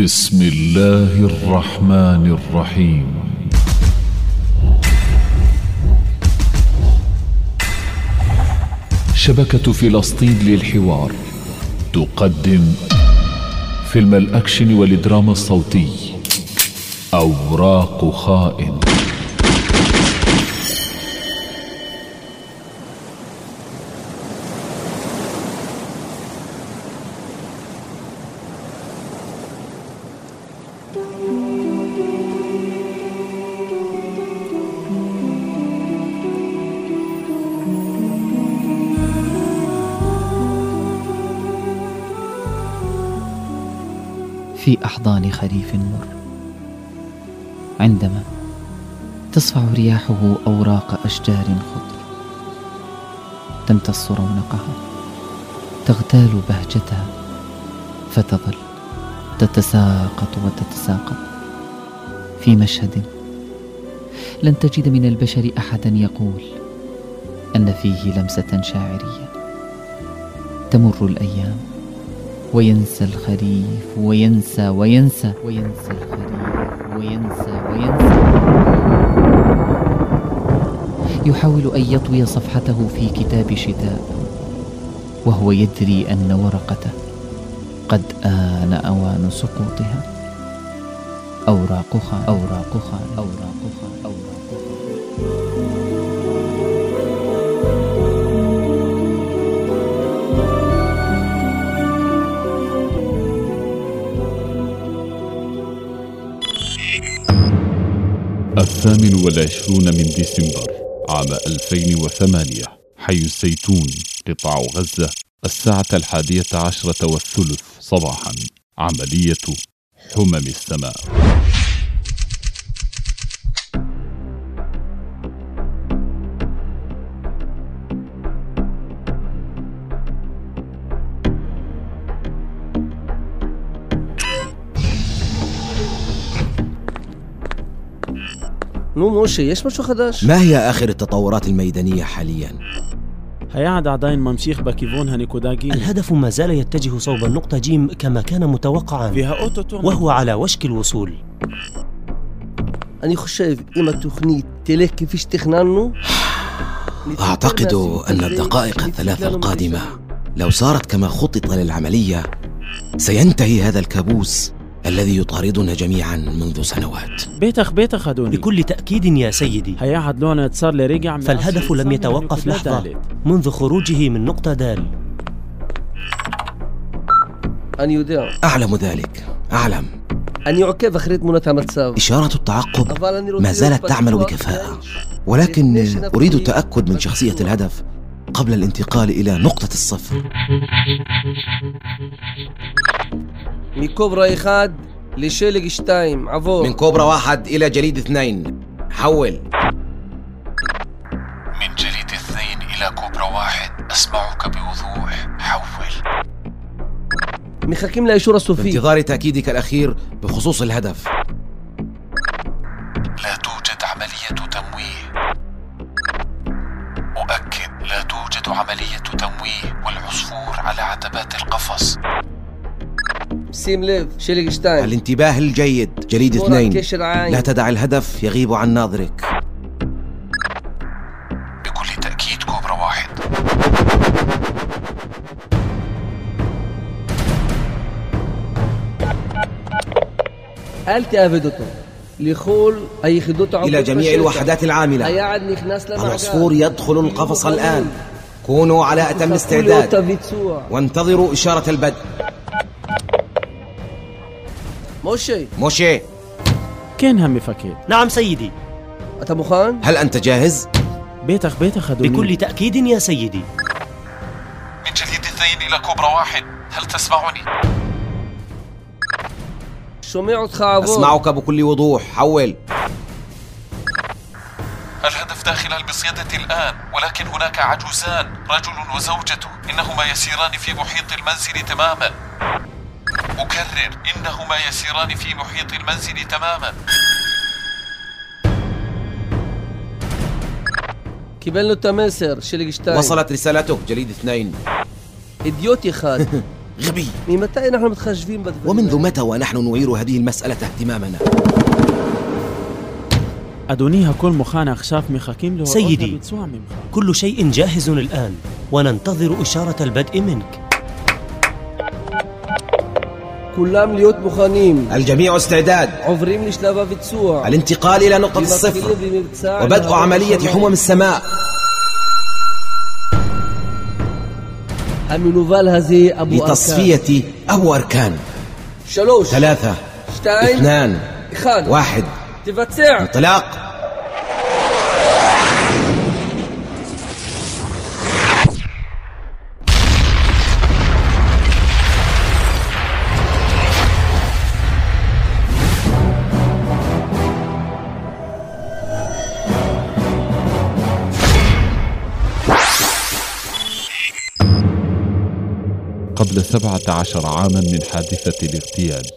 بسم الله الرحمن الرحيم. شبكة فلسطين للحوار تقدم فيلم الأكشن والدراما الصوتي أوراق خائن. في أحضان خريف مر. عندما تصفع رياحه أوراق أشجار خضر تمتص رونقها تغتال بهجتها فتظل تتساقط وتتساقط. في مشهد لن تجد من البشر أحدا يقول أن فيه لمسة شاعرية تمر الأيام. وينسى الخريف وينسى وينسى وينسى الخريف وينسى وينسى. يحاول أن يطوي صفحته في كتاب شتاء وهو يدري أن ورقته قد آن أوان سقوطها أوراقها أوراقها أوراقها أوراقها. الثامن والعشرون من ديسمبر عام 2008 حي الزيتون قطاع غزة الساعة الحادية عشرة والثلث صباحا عملية حمم السماء. Ну, може, إيش مشو خداش؟ ما هي آخر التطورات الميدانية حاليا؟ هيعد عداين ممشيخ باكيفون هانيكوداجي الهدف ما زال يتجه صوب النقطة جيم كما كان متوقعا فيها وهو على وشك الوصول. أني خشايف إما تخني تلك كيفيش تخنانو؟ أعتقد أن الدقائق الثلاثة القادمة لو صارت كما خطط للعملية سينتهي هذا الكابوس. الذي يطاردنا جميعا منذ سنوات. بيتخ بيتخ هدوني بكل تأكيد يا سيدي. هياحد لون اتصال لرجع فالهدف لم يتوقف لحظة. منذ خروجه من نقطة دال. أن يدع أعلم ذلك. أعلم. أن يعكف خريطة منتهى إشارة التعقب ما زالت تعمل بكفاءة. ولكن أريد التأكد من شخصية الهدف قبل الانتقال إلى نقطة الصفر. מקוברה אחד לשלג שתיים עבור من كوبرا واحد إلى جليد اثنين. حول. من جليد اثنين إلى كوبرا واحد. أسمعك بوضوح. حول. מחכים לאישור סופי انتظار تأكيدك الأخير بخصوص الهدف. لا توجد عملية تمويه. أؤكد لا توجد عملية تمويه والعصفور على عتبات القفص. שים לב שלג שתיים الانتباه الجيد جليد اثنين. لا تدع الهدف يغيب عن ناظرك. بكل تأكيد كوبرا واحد. לכל ה إلى جميع الوحدات العاملة. العصفور يدخل القفص الآن. كونوا على أتم استعداد. وانتظروا إشارة البدء. موشي. موشي. كان هم فكيت نعم سيدي. أتا مخان هل أنت جاهز؟ بيتك بيتك أدوني بكل تأكيد يا سيدي. من جديد الذيل إلى كوبرا واحد. هل تسمعني؟ سمعت خابور أسمعك بكل وضوح. حول. الهدف داخل المصيدة الآن ولكن هناك عجوزان رجل وزوجته إنهما يسيران في محيط المنزل تماما. أكرر إنهما يسيران في محيط المنزل تماما. كيبان التماسر شلقشتاين وصلت رسالتك جليد اثنين. إديوتي خال غبي. من متى نحن متخشفين ومنذ متى ونحن نعير هذه المسألة اهتمامنا؟ أدونيها كل مخانا أخشاف مخاكيم سيدي كل شيء جاهز الآن وننتظر إشارة البدء منك. كلام להיות مخانيم الجميع استعداد عوفرين לשלב הביצוע الانتقال إلى نقطة الصفر ומתחילים במבצע وبدء להראות عملية השמיים. حمم السماء המנוול הזה אבו ארקן لتصفية أبو أركان שלוש ثلاثة שתיים اثنان אחד واحد תבצע انطلاق قبل سبعة عشر عاما من حادثة الاغتيال.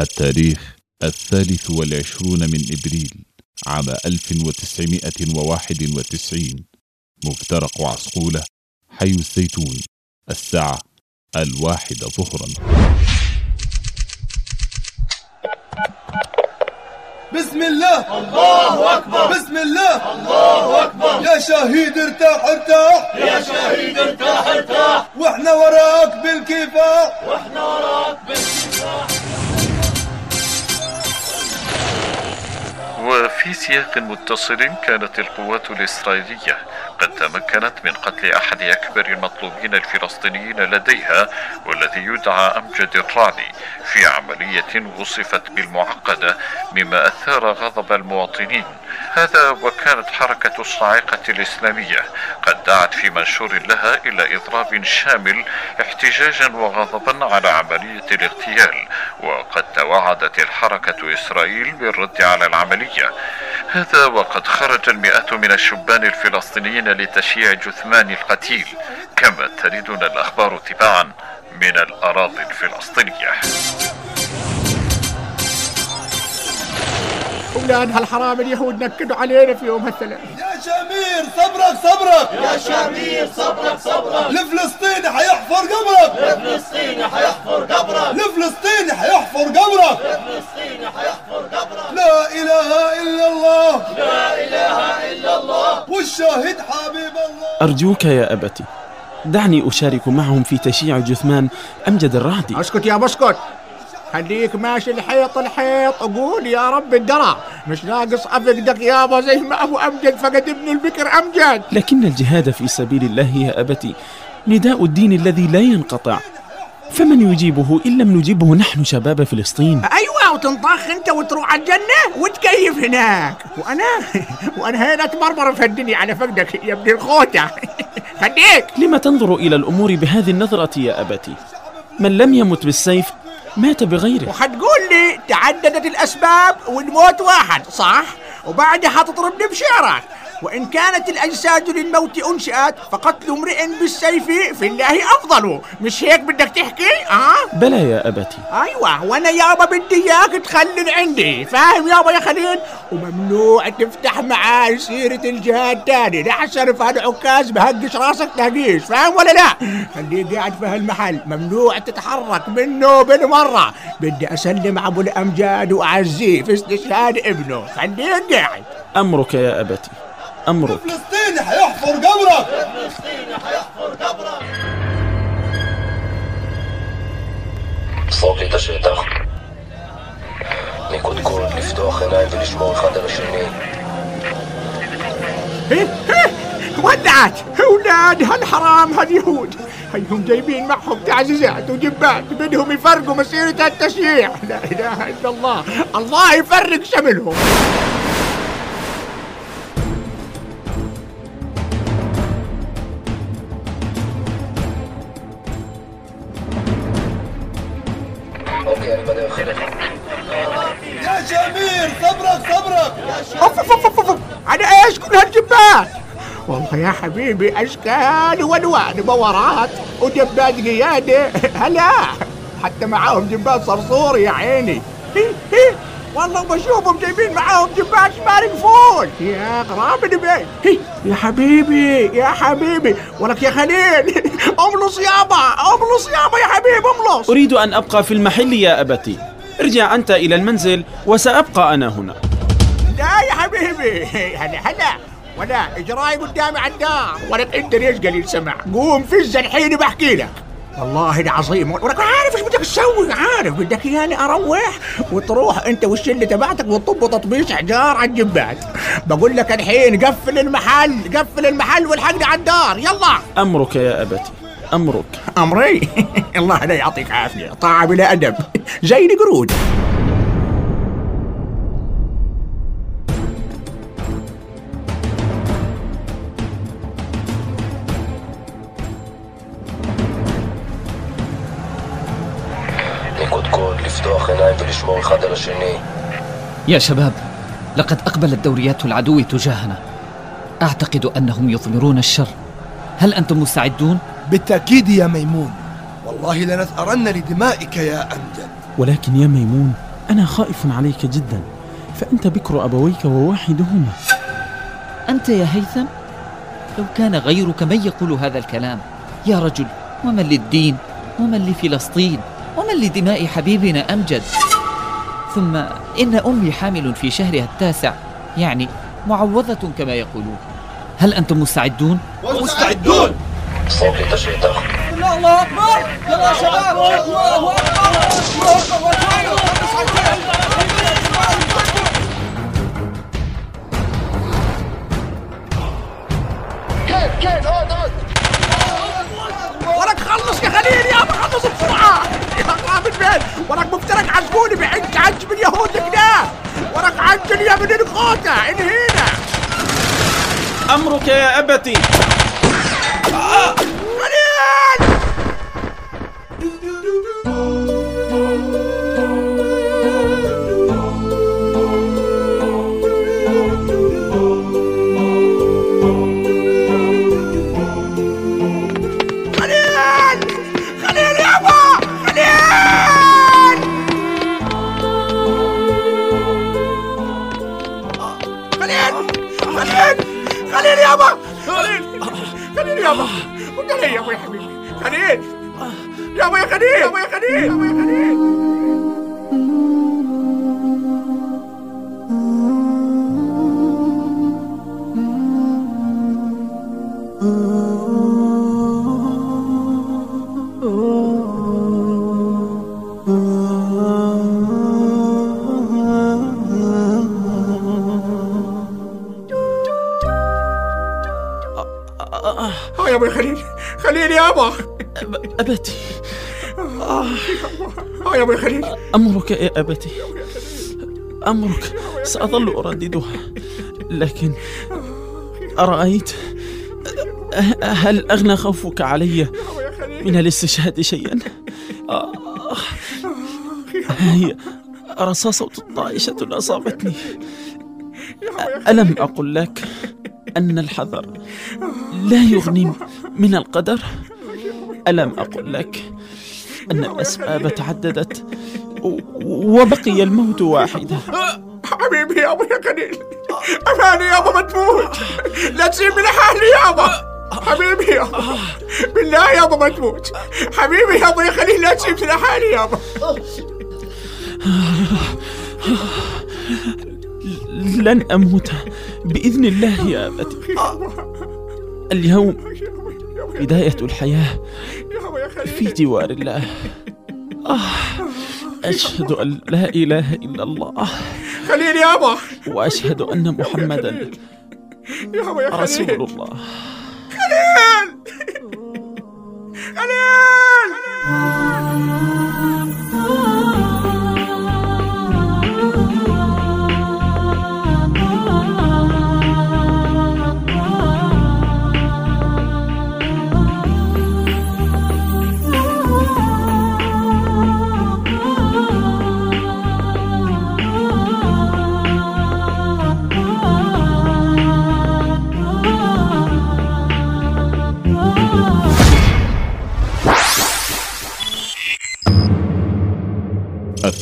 التاريخ الثالث والعشرون من إبريل عام 1991 مفترق عسقولة حي الزيتون الساعة الواحدة ظهرا. بسم الله. الله أكبر. بسم الله. الله أكبر. يا شهيد ارتاح ارتاح. يا شهيد ارتاح ارتاح. وإحنا وراك بالكفاح. وفي سياق متصل كانت القوات الإسرائيلية قد تمكنت من قتل أحد أكبر المطلوبين الفلسطينيين لديها والذي يدعى أمجد الرعلي في عملية وصفت بالمعقدة مما أثار غضب المواطنين. هذا وكانت حركة الصاعقة الإسلامية. قد دعت في منشور لها إلى إضراب شامل احتجاجا وغضبا على عملية الاغتيال وقد توعدت الحركة إسرائيل بالرد على العملية. هذا وقد خرج المئات من الشبان الفلسطينيين لتشييع جثمان القتيل كما تريدنا الأخبار تباعا من الأراضي الفلسطينية. أولاد هالحرام اليهود نكدوا علينا في يوم هالثلاث. يا شمير صبرك صبرك. يا شمير صبرك صبرك. الفلسطيني حيحفر قبرك. الفلسطيني حيحفر قبرك. الفلسطيني حيحفر قبرك. الفلسطيني حيحفر قبرك. لا إله إلا الله. لا إله إلا الله. والشاهد حبيب الله. أرجوك يا أبتي دعني أشارك معهم في تشييع جثمان أمجد الرعدي أسكت يا بسكت. خليك ماشي الحيط الحيط. أقول يا رب الدرع مش ناقص أفقدك يابا زي ما أبو أمجد فقد ابن البكر أمجد. لكن الجهاد في سبيل الله يا أبتي نداء الدين الذي لا ينقطع. فمن يجيبه إن لم نجيبه نحن شباب فلسطين؟ أيوه وتنطخ أنت وتروح على الجنة؟ وتكيف هناك؟ وأنا وأنا هنا اتمرمر في الدنيا على فقدك يا ابن الخوتة. خليك. لم تنظر إلى الأمور بهذه النظرة يا أبتي؟ من لم يمت بالسيف مات بغيره. وحتقول لي تعددت الأسباب والموت واحد صح؟ وبعدها حتضربني بشعرك. وإن كانت الأجساد للموت أنشئت فقتل امرئ بالسيف في الله أفضل. مش هيك بدك تحكي؟ آه؟ بلى يا أبتي. أيوه وأنا يابا بدي إياك تخلل عندي. فاهم يابا يا خليل؟ وممنوع تفتح معاي سيرة الجهاد تاني. لحسن في هالعكاز بهقش راسك تهقيش. فاهم ولا لا؟ خليك قاعد في هالمحل. ممنوع تتحرك منه بالمرة. بدي أسلم أبو الأمجاد وأعزيه في استشهاد ابنه. خليك قاعد. أمرك يا أبتي. أمرك الفلسطيني حيحفر قبرك صوتي تشريطة نكون كل לפתוח עיניים ולשמור אחד על השני إيه إيه ودعت اولاد هالحرام هاليهود هيهم جايبين معهم تعزيزات وجبات بدهم يفرقوا مسيرة التشييع لا اله الا الله الله يفرق شملهم يا حبيبي أشكال وألوان بورات وجبات قيادة. هلا حتى معاهم جبات صرصور يا عيني. هي هي. والله بشوفهم جايبين معاهم جبات ما يقفون يا غراب البيت. يا حبيبي يا حبيبي. ولك يا خليل املص يابا املص يابا يا حبيبي املص. أريد أن أبقى في المحل يا أبتي. ارجع أنت إلى المنزل وسأبقى أنا هنا. لا يا حبيبي. هلا هلا. ولا اجراي قدامي على الدار ولك انت ليش قليل سمع. قوم فز الحين بحكي لك. والله العظيم. ولك عارف إيش بدك تسوي. عارف. بدك إياني أروح وتروح أنت والشلة تبعتك وتطب تطبيش حجار على الجبات بقول لك الحين قفل المحل. قفل المحل والحقني على الدار. يلا. أمرك يا أبتي. أمرك. أمري. الله لا يعطيك عافية. طاعة بلا أدب. زي القرود اسمه الخضر الشني يا شباب لقد أقبلت دوريات العدو تجاهنا. أعتقد أنهم يثمرون الشر. هل أنتم مستعدون؟ بالتأكيد يا ميمون. والله لنثأرن لدمائك يا أمجد. ولكن يا ميمون أنا خائف عليك جدا. فأنت بكر أبويك وواحدهما. أنت يا هيثم؟ لو كان غيرك من يقول هذا الكلام. يا رجل ومن للدين؟ ومن لفلسطين؟ ومن لدماء حبيبنا أمجد؟ ثم إن أمي حامل في شهرها التاسع يعني معوضة كما يقولون هل أنتم مستعدون؟ مستعدون! صوت لتشغيل الله أكبر! يلا شباب! الله أكبر! الله أكبر! كيف كيف هون هون وراك خلص يا خليل ولك مفترق عجبوني بعج عجب اليهود كده ولك عجل يا ابن الخوتة انهينا أمرك يا أبتي. قلت لي يابا يا حبيبي خليل يابا يا خليل يابا يا خليل يابا يا خليل آه أبتي يابا يا خليل. أمرك يا أبتي أمرك. سأظل أرددها. لكن أرأيت؟ هل أغنى خوفك علي من الاستشهاد شيئا؟ آه. هي رصاصة طائشة أصابتني. ألم أقل لك أن الحذر لا يغني من القدر؟ ألم أقل لك أن الأسباب تعددت وبقي الموت واحدا حبيبي يابا يا خليل أماني يابا ما تموت لا تسيبني لحالي يابا حبيبي يابا بالله يابا ما تموت حبيبي يابا يا خليل لا تسيبني لحالي يابا لن أموت بإذن الله يا أبتي. اليوم بداية الحياة في جوار الله. آه أشهد أن لا إله إلا الله. خليل يابا. وأشهد أن محمدا رسول الله.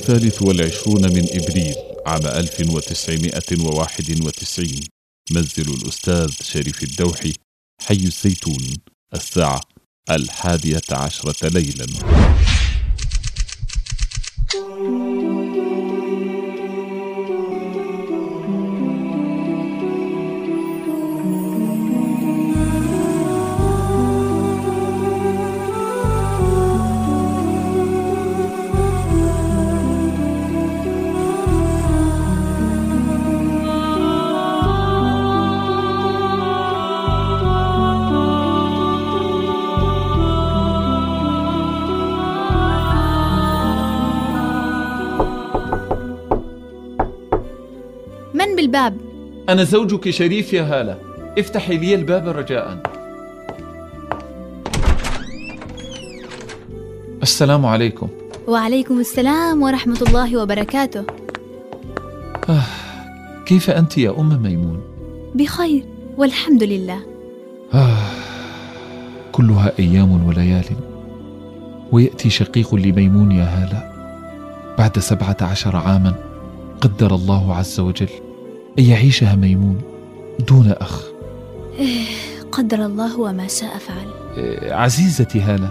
الثالث والعشرون من إبريل عام 1991 منزل الأستاذ شريف الدوحي حي الزيتون الساعة الحادية عشرة ليلاً. من بالباب؟ أنا زوجك شريف يا هالة. افتحي لي الباب رجاء. السلام عليكم. وعليكم السلام ورحمة الله وبركاته. آه كيف أنت يا أم ميمون؟ بخير والحمد لله. آه كلها أيام وليال. ويأتي شقيق لميمون يا هالة بعد سبعة عشر عاما قدر الله عز وجل أن يعيشها ميمون دون أخ. إيه قدر الله وما شاء فعل. إيه، عزيزتي هالة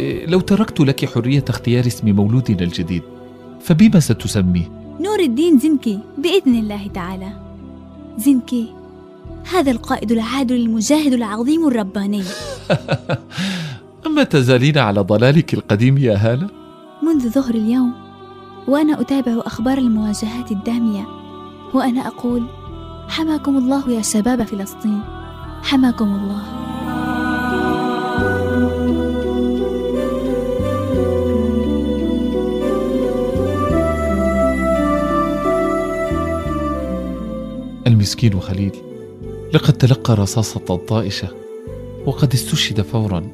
إيه، لو تركت لك حرية اختيار اسم مولودنا الجديد فبما ستسميه؟ نور الدين زنكي بإذن الله تعالى. زنكي هذا القائد العادل المجاهد العظيم الرباني. أما تزالين على ضلالك القديم يا هالة؟ منذ ظهر اليوم وأنا أتابع أخبار المواجهات الدامية. وأنا أقول حماكم الله يا شباب فلسطين. حماكم الله. المسكين خليل لقد تلقى رصاصة طائشة وقد استشهد فورا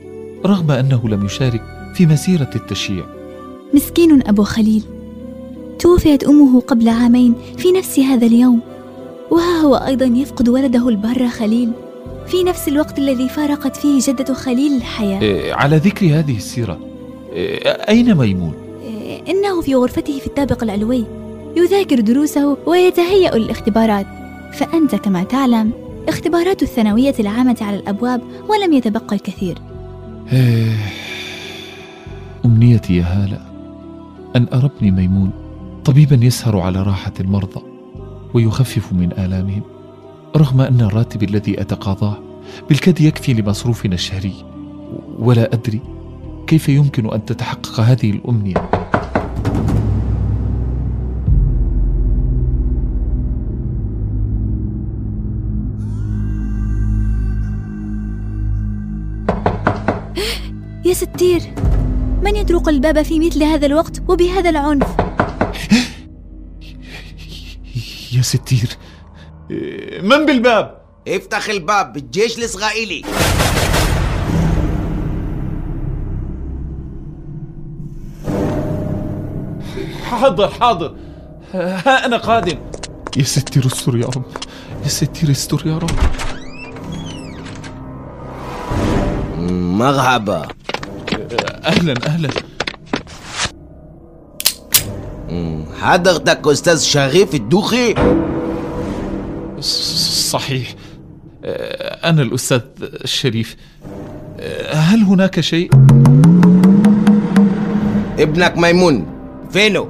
رغم أنه لم يشارك في مسيرة التشييع. مسكين أبو خليل توفيت أمه قبل عامين في نفس هذا اليوم. وها هو أيضا يفقد ولده البار خليل. في نفس الوقت الذي فارقت فيه جدة خليل الحياة. إيه على ذكر هذه السيرة إيه أين ميمون؟ إيه إنه في غرفته في الطابق العلوي. يذاكر دروسه ويتهيأ للاختبارات. فأنت كما تعلم اختبارات الثانوية العامة على الأبواب ولم يتبقى الكثير. إيه أمنيتي يا هالة أن أرى ابني ميمون. طبيبا يسهر على راحة المرضى ويخفف من آلامهم رغم أن الراتب الذي أتقاضاه بالكاد يكفي لمصروفنا الشهري ولا أدري كيف يمكن أن تتحقق هذه الأمنية. يا ستير من يطرق الباب في مثل هذا الوقت وبهذا العنف؟ ستير. من بالباب؟ افتح الباب الجيش الإسرائيلي. حاضر حاضر. ها أنا قادم. يا ستير استر يا رب. يا ستير استر يا رب. مرحبا. أهلا أهلا. حضرتك أستاذ شريف الدوخي صحيح أنا الأستاذ الشريف هل هناك شيء؟ ابنك ميمون فينه؟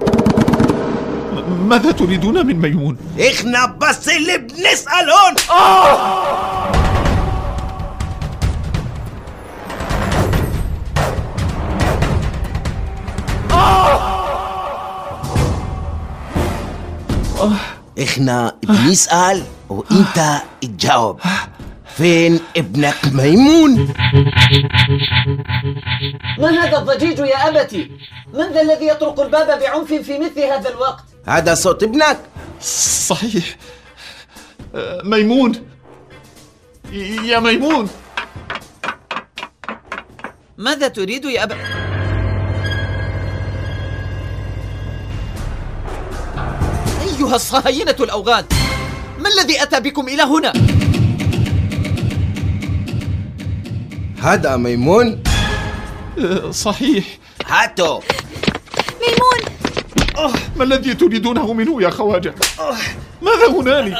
ماذا تريدون من ميمون؟ إحنا بس اللي بنسأل هون إحنا بنسأل وإنت تجاوب فين ابنك ميمون؟ ما هذا الضجيج يا أبتي؟ من ذا الذي يطرق الباب بعنف في مثل هذا الوقت؟ هذا صوت ابنك؟ صحيح ميمون يا ميمون ماذا تريد يا أبا أيها الصهاينة الأوغاد ما الذي أتى بكم إلى هنا؟ هذا ميمون؟ صحيح هاتو ميمون أوه. ما الذي تريدونه منه يا خواجة؟ ماذا هنالك؟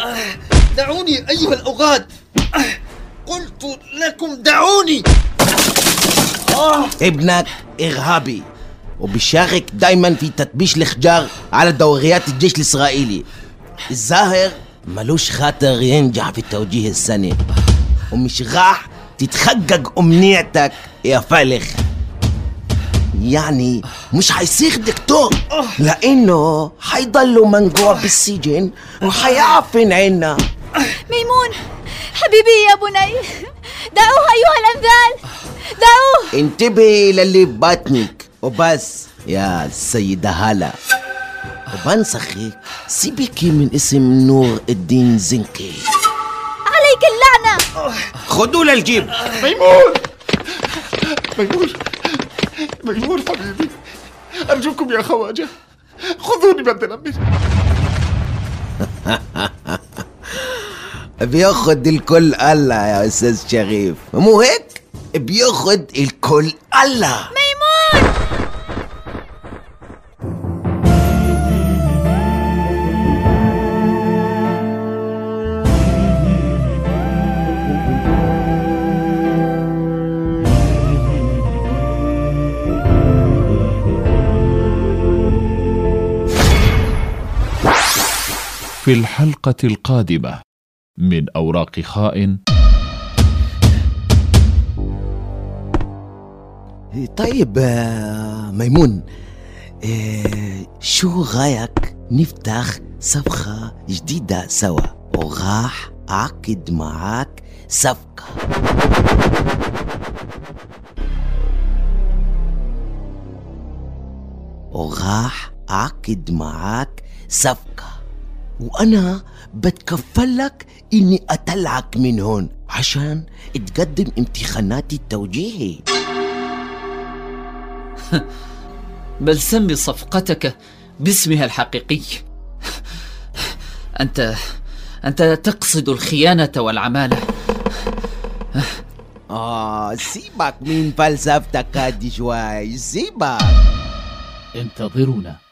دعوني أيها الأغاد قلت لكم دعوني ابنك إرهابي وبيشارك دايما في تطبيش الخجار على دوريات الجيش الإسرائيلي. الظاهر ملوش خاطر ينجح في التوجيه السنة. ومش راح تتحقق أمنيتك يا فالخ. يعني مش حيصير دكتور لأنه حيضلوا منقوع بالسجن وحيعفن عنا. ميمون حبيبي يا بني دعوه أيها الأنذال دعوه. انتبهي للي ببطنك وبس يا سيدة هالة وبنسخك سيبكي من اسم نور الدين زنكي. عليك اللعنة. خدوا للجيب. ميمون! ميمون! ميمون حبيبي أرجوكم يا خواجة خذوني بدلا منه بياخد الكل الله يا أستاذ شريف. مو هيك؟ بياخد الكل الله. في الحلقة القادمة من أوراق خائن طيب آه، ميمون آه، شو رايك نفتح صفقة جديدة سوا؟ وراح أعقد معاك صفقة. وراح أعقد معاك صفقة. وأنا بتكفلك إني أطلعك من هون عشان تقدم امتحانات التوجيهي بل سمي صفقتك باسمها الحقيقي. أنت أنت تقصد الخيانة والعمالة. آه سيبك من فلسفتك هادي شوي سيبك. انتظرونا.